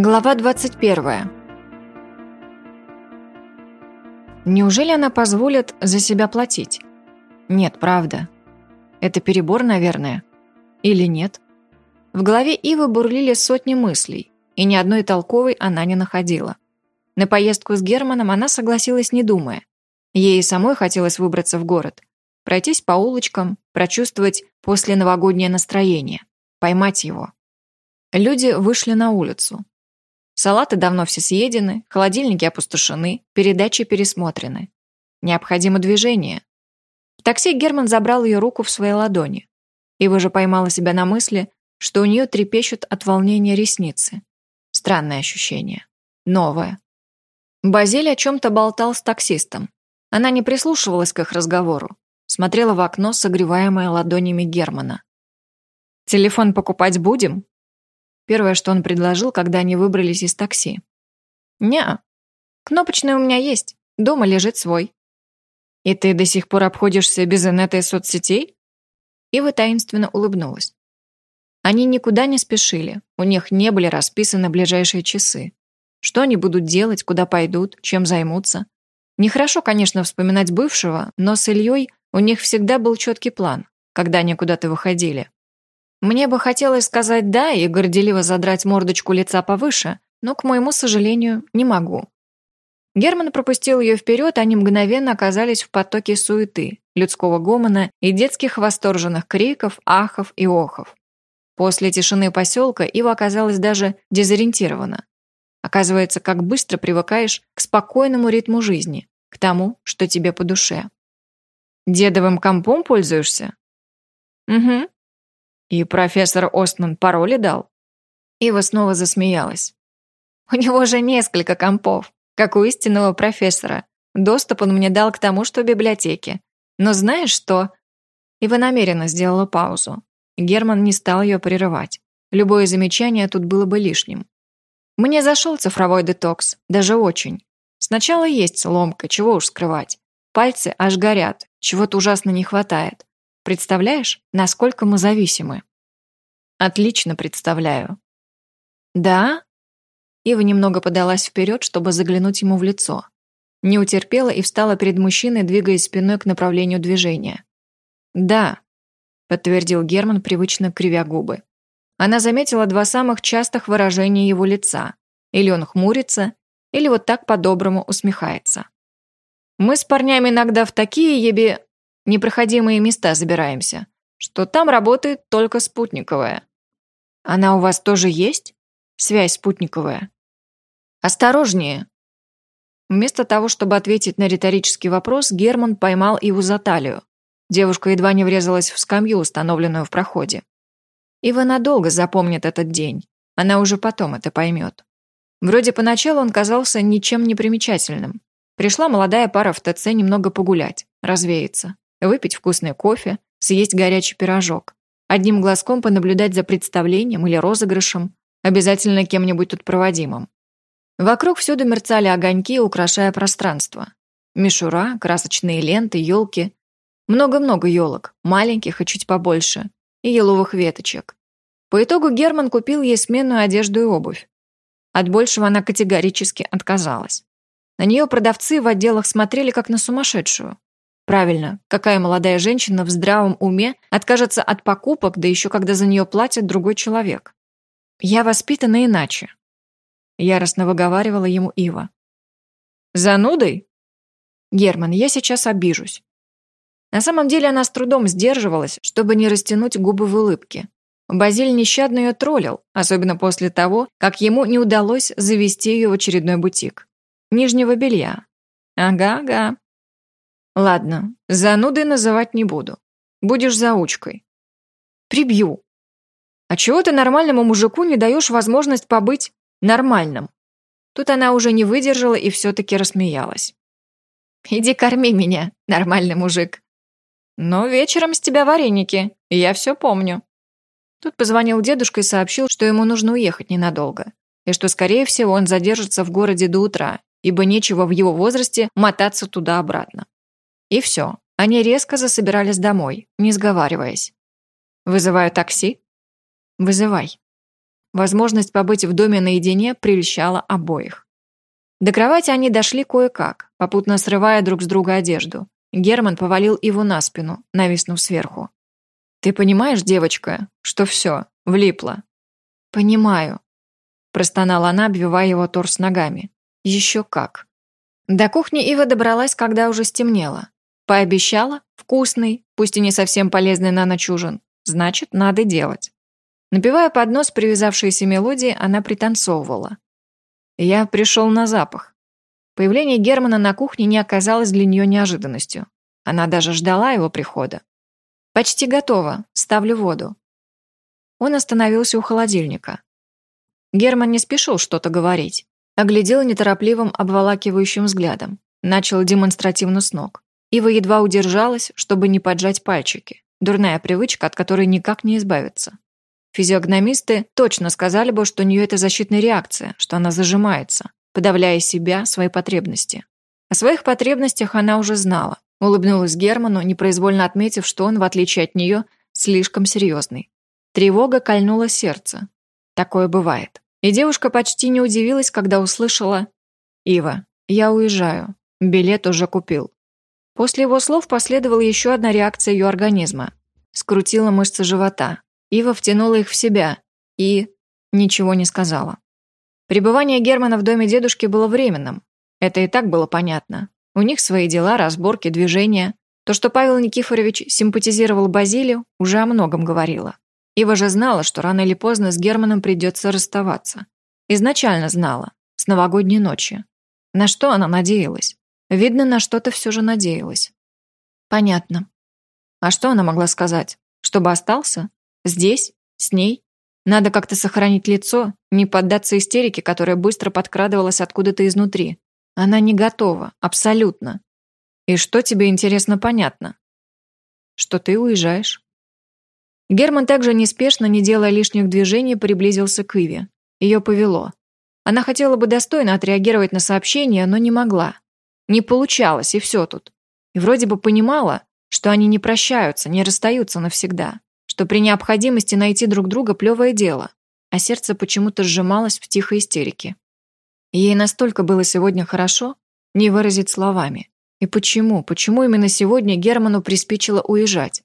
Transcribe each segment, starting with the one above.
Глава 21. Неужели она позволит за себя платить? Нет, правда. Это перебор, наверное. Или нет? В голове Ивы бурлили сотни мыслей, и ни одной толковой она не находила. На поездку с Германом она согласилась, не думая. Ей самой хотелось выбраться в город, пройтись по улочкам, прочувствовать после новогоднее настроение, поймать его. Люди вышли на улицу. Салаты давно все съедены, холодильники опустошены, передачи пересмотрены. Необходимо движение. В такси Герман забрал ее руку в свои ладони. Ива же поймала себя на мысли, что у нее трепещут от волнения ресницы. Странное ощущение. Новое. Базиль о чем-то болтал с таксистом. Она не прислушивалась к их разговору. Смотрела в окно, согреваемое ладонями Германа. «Телефон покупать будем?» Первое, что он предложил, когда они выбрались из такси. «Не, кнопочный у меня есть, дома лежит свой». «И ты до сих пор обходишься без инета и соцсетей?» Ива таинственно улыбнулась. Они никуда не спешили, у них не были расписаны ближайшие часы. Что они будут делать, куда пойдут, чем займутся. Нехорошо, конечно, вспоминать бывшего, но с Ильей у них всегда был четкий план, когда они куда-то выходили. Мне бы хотелось сказать «да» и горделиво задрать мордочку лица повыше, но, к моему сожалению, не могу. Герман пропустил ее вперед, они мгновенно оказались в потоке суеты, людского гомона и детских восторженных криков, ахов и охов. После тишины поселка Ива оказалась даже дезориентирована. Оказывается, как быстро привыкаешь к спокойному ритму жизни, к тому, что тебе по душе. «Дедовым компом пользуешься?» «Угу», и профессор Остман пароли дал? Ива снова засмеялась. У него же несколько компов, как у истинного профессора. Доступ он мне дал к тому, что в библиотеке. Но знаешь что? Ива намеренно сделала паузу. Герман не стал ее прерывать. Любое замечание тут было бы лишним. Мне зашел цифровой детокс, даже очень. Сначала есть ломка, чего уж скрывать. Пальцы аж горят, чего-то ужасно не хватает. Представляешь, насколько мы зависимы? Отлично представляю. Да? Ива немного подалась вперед, чтобы заглянуть ему в лицо. Не утерпела и встала перед мужчиной, двигаясь спиной к направлению движения. «Да», — подтвердил Герман, привычно кривя губы. Она заметила два самых частых выражения его лица. Или он хмурится, или вот так по-доброму усмехается. «Мы с парнями иногда в такие еби непроходимые места забираемся, что там работает только спутниковая. Она у вас тоже есть? Связь спутниковая? Осторожнее. Вместо того, чтобы ответить на риторический вопрос, Герман поймал Иву за талию. Девушка едва не врезалась в скамью, установленную в проходе. Ива надолго запомнит этот день. Она уже потом это поймет. Вроде поначалу он казался ничем не примечательным. Пришла молодая пара в ТЦ немного погулять, развеяться выпить вкусный кофе, съесть горячий пирожок, одним глазком понаблюдать за представлением или розыгрышем, обязательно кем-нибудь тут проводимым. Вокруг всюду мерцали огоньки, украшая пространство. Мишура, красочные ленты, елки. Много-много елок, маленьких и чуть побольше, и еловых веточек. По итогу Герман купил ей сменную одежду и обувь. От большего она категорически отказалась. На нее продавцы в отделах смотрели как на сумасшедшую. Правильно, какая молодая женщина в здравом уме откажется от покупок, да еще когда за нее платит другой человек? Я воспитана иначе. Яростно выговаривала ему Ива. Занудой? Герман, я сейчас обижусь. На самом деле она с трудом сдерживалась, чтобы не растянуть губы в улыбке. Базиль нещадно ее троллил, особенно после того, как ему не удалось завести ее в очередной бутик. Нижнего белья. Ага-ага, Ладно, занудой называть не буду. Будешь заучкой. Прибью. А чего ты нормальному мужику не даешь возможность побыть нормальным? Тут она уже не выдержала и все-таки рассмеялась. «Иди корми меня, нормальный мужик». «Но вечером с тебя вареники, я все помню». Тут позвонил дедушка и сообщил, что ему нужно уехать ненадолго, и что, скорее всего, он задержится в городе до утра, ибо нечего в его возрасте мотаться туда-обратно. И все. Они резко засобирались домой, не сговариваясь. «Вызываю такси?» «Вызывай». Возможность побыть в доме наедине прельщала обоих. До кровати они дошли кое-как, попутно срывая друг с друга одежду. Герман повалил его на спину, нависнув сверху. «Ты понимаешь, девочка, что все, влипло?» «Понимаю», – простонала она, обвивая его торс ногами. «Еще как». До кухни Ива добралась, когда уже стемнело. Пообещала, вкусный, пусть и не совсем полезный на ночь ужин. Значит, надо делать. Напевая под нос привязавшиеся мелодии, она пританцовывала. Я пришел на запах. Появление Германа на кухне не оказалось для нее неожиданностью. Она даже ждала его прихода. «Почти готово. Ставлю воду». Он остановился у холодильника. Герман не спешил что-то говорить. Оглядел неторопливым, обволакивающим взглядом. Начал демонстративно с ног. Ива едва удержалась, чтобы не поджать пальчики. Дурная привычка, от которой никак не избавиться. Физиогномисты точно сказали бы, что у нее это защитная реакция, что она зажимается, подавляя себя, свои потребности. О своих потребностях она уже знала. Улыбнулась Герману, непроизвольно отметив, что он, в отличие от нее, слишком серьезный. Тревога кольнула сердце. Такое бывает. И девушка почти не удивилась, когда услышала «Ива, я уезжаю. Билет уже купил». После его слов последовала еще одна реакция ее организма. Скрутила мышцы живота, Ива втянула их в себя и... ничего не сказала. Пребывание Германа в доме дедушки было временным. Это и так было понятно. У них свои дела, разборки, движения. То, что Павел Никифорович симпатизировал Базилию, уже о многом говорило. Ива же знала, что рано или поздно с Германом придется расставаться. Изначально знала, с новогодней ночи. На что она надеялась? Видно, на что-то все же надеялась. Понятно. А что она могла сказать? Чтобы остался? Здесь? С ней? Надо как-то сохранить лицо, не поддаться истерике, которая быстро подкрадывалась откуда-то изнутри. Она не готова, абсолютно. И что тебе интересно понятно? Что ты уезжаешь. Герман также неспешно, не делая лишних движений, приблизился к Иве. Ее повело. Она хотела бы достойно отреагировать на сообщение, но не могла. Не получалось, и все тут. И вроде бы понимала, что они не прощаются, не расстаются навсегда что при необходимости найти друг друга плевое дело, а сердце почему-то сжималось в тихой истерике. Ей настолько было сегодня хорошо, не выразить словами. И почему, почему именно сегодня Герману приспичило уезжать?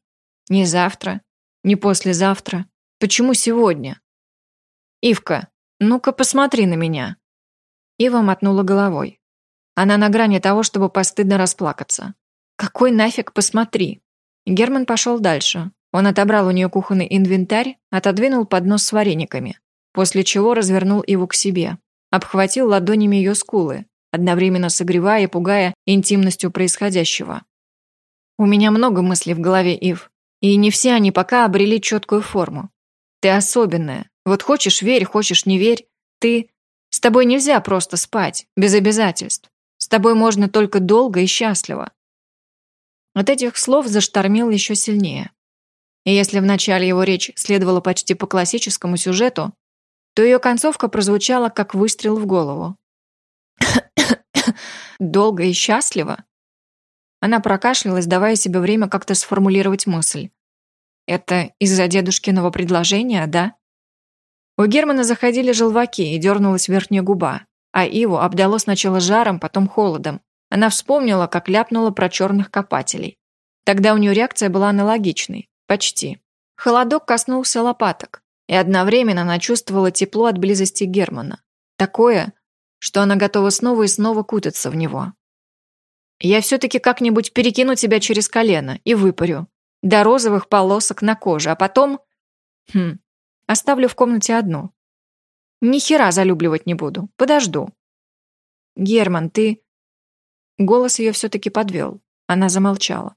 Не завтра, не послезавтра. Почему сегодня? «Ивка, ну-ка посмотри на меня». Ива мотнула головой. Она на грани того, чтобы постыдно расплакаться. «Какой нафиг посмотри?» Герман пошел дальше, он отобрал у нее кухонный инвентарь, отодвинул поднос с варениками, после чего развернул его к себе, обхватил ладонями ее скулы, одновременно согревая и пугая интимностью происходящего. «У меня много мыслей в голове, Ив, и не все они пока обрели четкую форму. Ты особенная. Вот хочешь верь, хочешь не верь. Ты... С тобой нельзя просто спать, без обязательств. С тобой можно только долго и счастливо». От этих слов заштормил еще сильнее. И если в начале его речь следовала почти по классическому сюжету, то ее концовка прозвучала как выстрел в голову. «Долго и счастливо?» Она прокашлялась, давая себе время как-то сформулировать мысль. «Это из-за дедушкиного предложения, да?» У Германа заходили желваки и дернулась верхняя губа, а Иву обдало сначала жаром, потом холодом. Она вспомнила, как ляпнула про черных копателей. Тогда у нее реакция была аналогичной. Почти. Холодок коснулся лопаток, и одновременно она чувствовала тепло от близости Германа. Такое, что она готова снова и снова кутаться в него. «Я все-таки как-нибудь перекину тебя через колено и выпарю. До розовых полосок на коже, а потом... Хм, оставлю в комнате одну. Ни хера залюбливать не буду, подожду». «Герман, ты...» Голос ее все-таки подвел. Она замолчала.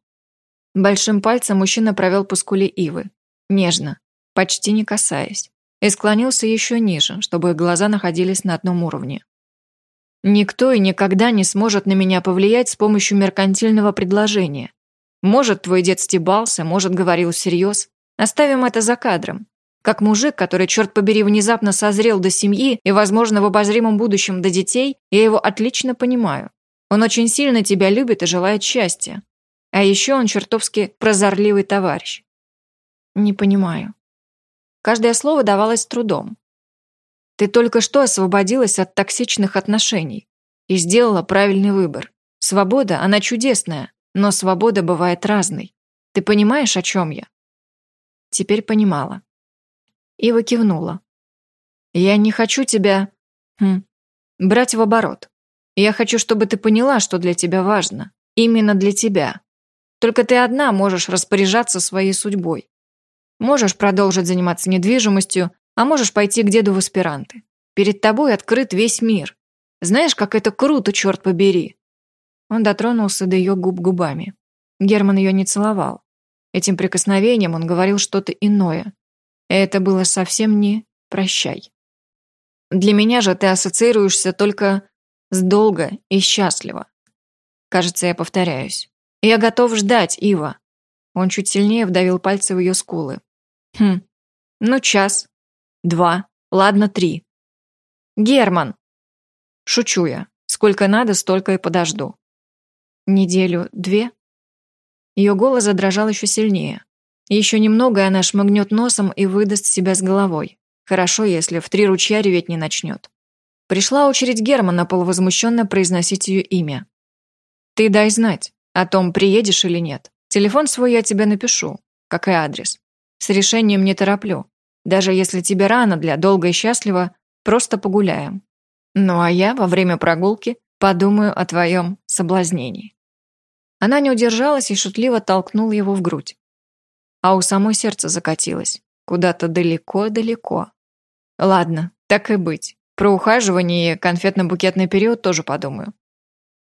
Большим пальцем мужчина провел по скуле Ивы. Нежно, почти не касаясь. И склонился еще ниже, чтобы их глаза находились на одном уровне. «Никто и никогда не сможет на меня повлиять с помощью меркантильного предложения. Может, твой дед стебался, может, говорил всерьез. Оставим это за кадром. Как мужик, который, черт побери, внезапно созрел до семьи и, возможно, в обозримом будущем до детей, я его отлично понимаю. Он очень сильно тебя любит и желает счастья. А еще он чертовски прозорливый товарищ. Не понимаю. Каждое слово давалось трудом. Ты только что освободилась от токсичных отношений и сделала правильный выбор. Свобода, она чудесная, но свобода бывает разной. Ты понимаешь, о чем я?» Теперь понимала. Ива кивнула. «Я не хочу тебя... Хм, брать в оборот. Я хочу, чтобы ты поняла, что для тебя важно. Именно для тебя. Только ты одна можешь распоряжаться своей судьбой. Можешь продолжить заниматься недвижимостью, а можешь пойти к деду в аспиранты. Перед тобой открыт весь мир. Знаешь, как это круто, черт побери!» Он дотронулся до ее губ губами. Герман ее не целовал. Этим прикосновением он говорил что-то иное. Это было совсем не «прощай». Для меня же ты ассоциируешься только с долго и счастливо. Кажется, я повторяюсь. Я готов ждать, Ива. Он чуть сильнее вдавил пальцы в ее скулы. Хм, ну час, два, ладно, три. Герман! Шучу я. Сколько надо, столько и подожду. Неделю, две? Ее голос задрожал еще сильнее. Еще немного, и она шмыгнет носом и выдаст себя с головой. Хорошо, если в три ручья реветь не начнет. Пришла очередь Германа полувозмущенно произносить ее имя. «Ты дай знать, о том, приедешь или нет. Телефон свой я тебе напишу, как и адрес. С решением не тороплю. Даже если тебе рано для долго и счастливо, просто погуляем. Ну а я во время прогулки подумаю о твоем соблазнении». Она не удержалась и шутливо толкнула его в грудь. А у самой сердце закатилось. Куда-то далеко-далеко. Ладно, так и быть. Про ухаживание и конфетно-букетный период тоже подумаю.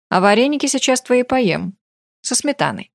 А вареники сейчас твои поем. Со сметаной.